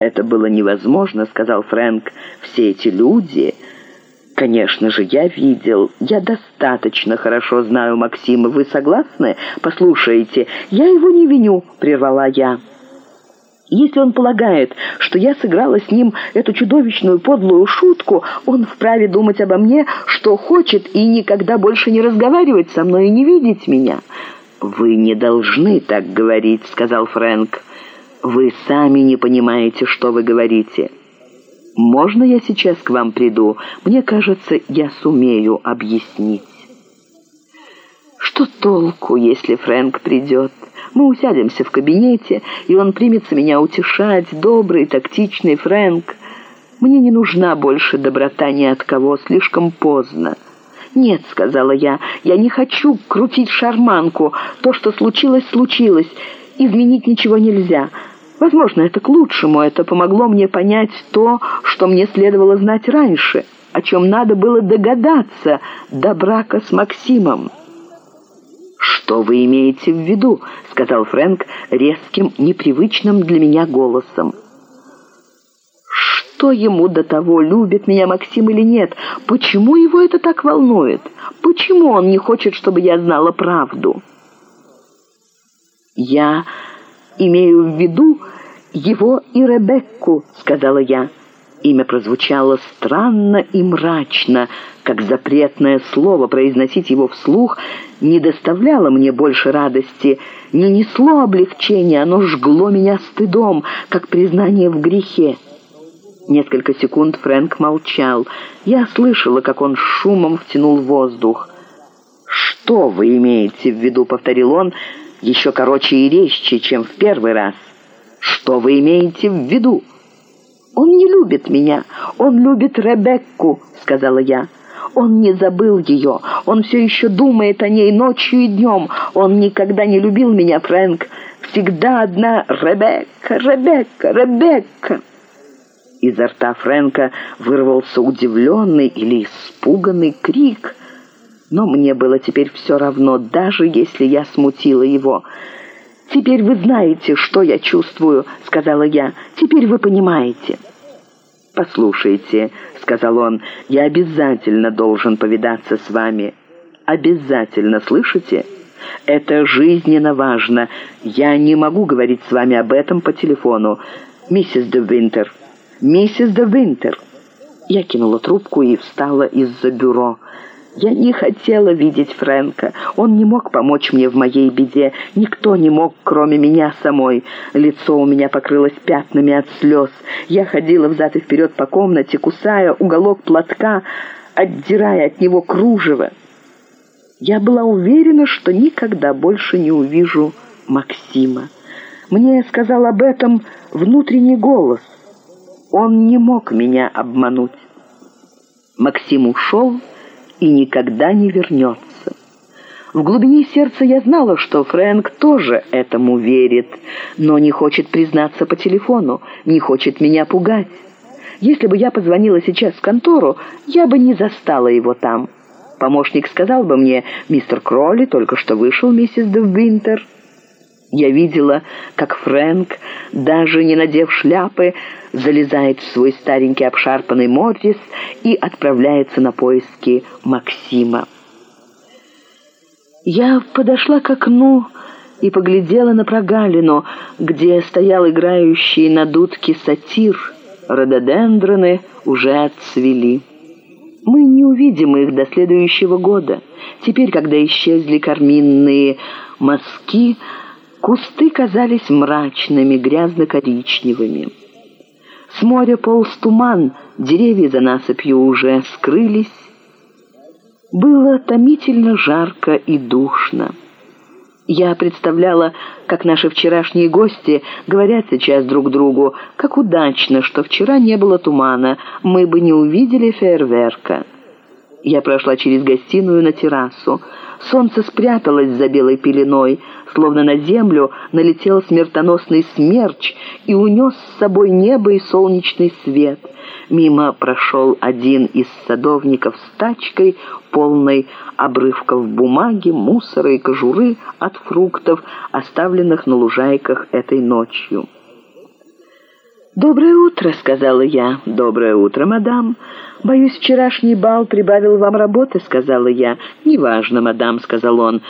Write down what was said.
«Это было невозможно», — сказал Фрэнк. «Все эти люди...» «Конечно же, я видел. Я достаточно хорошо знаю Максима. Вы согласны? Послушайте, я его не виню», — прервала я. Если он полагает, что я сыграла с ним эту чудовищную подлую шутку, он вправе думать обо мне, что хочет, и никогда больше не разговаривать со мной и не видеть меня». «Вы не должны так говорить», — сказал Фрэнк. Вы сами не понимаете, что вы говорите. Можно я сейчас к вам приду? Мне кажется, я сумею объяснить. Что толку, если Фрэнк придет? Мы усядемся в кабинете, и он примется меня утешать. Добрый, тактичный Фрэнк. Мне не нужна больше доброта ни от кого, слишком поздно. «Нет», — сказала я, — «я не хочу крутить шарманку. То, что случилось, случилось. Изменить ничего нельзя. Возможно, это к лучшему. Это помогло мне понять то, что мне следовало знать раньше, о чем надо было догадаться до брака с Максимом. «Что вы имеете в виду?» — сказал Фрэнк резким, непривычным для меня голосом. «Что ему до того, любит меня Максим или нет? Почему его это так волнует? Почему он не хочет, чтобы я знала правду?» «Я имею в виду его и Ребекку», — сказала я. Имя прозвучало странно и мрачно, как запретное слово, произносить его вслух не доставляло мне больше радости, не несло облегчения, оно жгло меня стыдом, как признание в грехе. Несколько секунд Фрэнк молчал. Я слышала, как он шумом втянул воздух. «Что вы имеете в виду?» — повторил он, — еще короче и резче, чем в первый раз. Что вы имеете в виду? Он не любит меня, он любит Ребекку, сказала я. Он не забыл ее, он все еще думает о ней ночью и днем. Он никогда не любил меня, Фрэнк. Всегда одна Ребекка, Ребекка, Ребекка. Изо рта Фрэнка вырвался удивленный или испуганный крик — но мне было теперь все равно, даже если я смутила его. «Теперь вы знаете, что я чувствую», — сказала я. «Теперь вы понимаете». «Послушайте», — сказал он, — «я обязательно должен повидаться с вами». «Обязательно, слышите?» «Это жизненно важно. Я не могу говорить с вами об этом по телефону. Миссис де Винтер, миссис де Винтер». Я кинула трубку и встала из-за бюро. Я не хотела видеть Фрэнка. Он не мог помочь мне в моей беде. Никто не мог, кроме меня самой. Лицо у меня покрылось пятнами от слез. Я ходила взад и вперед по комнате, кусая уголок платка, отдирая от него кружево. Я была уверена, что никогда больше не увижу Максима. Мне сказал об этом внутренний голос. Он не мог меня обмануть. Максим ушел, и никогда не вернется. В глубине сердца я знала, что Фрэнк тоже этому верит, но не хочет признаться по телефону, не хочет меня пугать. Если бы я позвонила сейчас в контору, я бы не застала его там. Помощник сказал бы мне, «Мистер Кролли только что вышел, миссис де Винтер». Я видела, как Фрэнк, даже не надев шляпы, залезает в свой старенький обшарпанный Моррис и отправляется на поиски Максима. Я подошла к окну и поглядела на прогалину, где стоял играющий на дудке сатир. Рододендроны уже отцвели. Мы не увидим их до следующего года. Теперь, когда исчезли карминные мазки, Кусты казались мрачными, грязно-коричневыми. С моря полз туман, деревья за насыпью уже скрылись. Было томительно жарко и душно. Я представляла, как наши вчерашние гости говорят сейчас друг другу, как удачно, что вчера не было тумана, мы бы не увидели фейерверка. Я прошла через гостиную на террасу. Солнце спряталось за белой пеленой, словно на землю налетел смертоносный смерч и унес с собой небо и солнечный свет. Мимо прошел один из садовников с тачкой, полной обрывков бумаги, мусора и кожуры от фруктов, оставленных на лужайках этой ночью. «Доброе утро», — сказала я. «Доброе утро, мадам». «Боюсь, вчерашний бал прибавил вам работы», — сказала я. «Неважно, мадам», — сказал он.